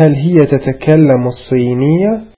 هل هي تتكلم الصينية؟